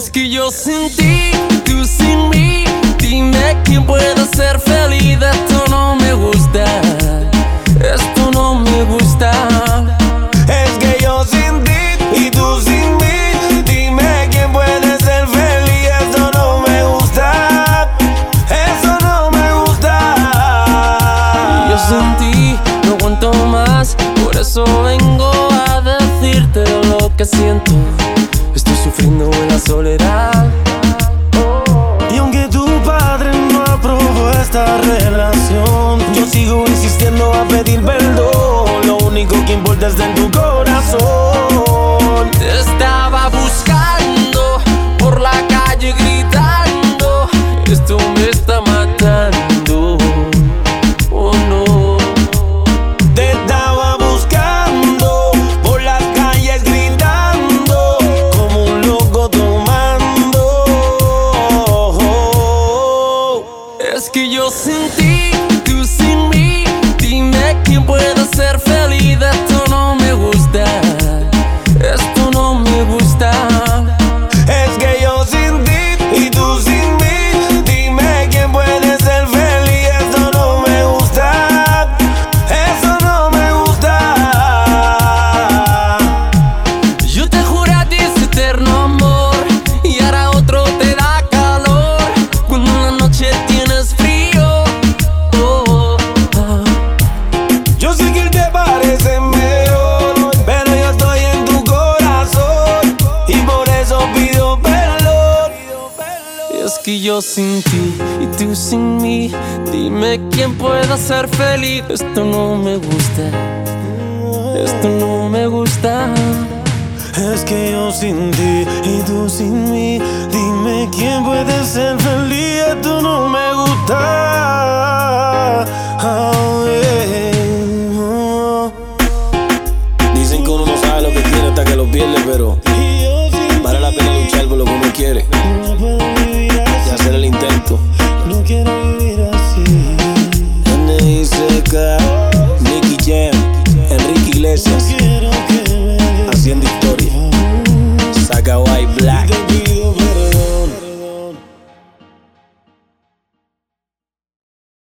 Es que yo sin ti, tú sin mí. Dime quién puede ser feliz. Esto no me gusta. Esto no me gusta. Es que yo sin ti y tú sin mí. Dime quién puede ser feliz. Eso no me gusta. Eso no me gusta. Yo sin ti no aguanto más. Por eso vengo a decirte lo que siento. Ti, tú sin mí. Dime quién puede ser feliz. Y es que yo sin ti y tú sin mí, dime quién pueda ser feliz. Esto no me gusta, esto no me gusta. Es que yo sin ti y tú sin mí, dime quién puede ser feliz. Esto no me gusta. Oh, yeah. Oh. Dicen que uno no sabe lo que tiene hasta que lo pierde, pero vale la pena luchar por lo que uno quiere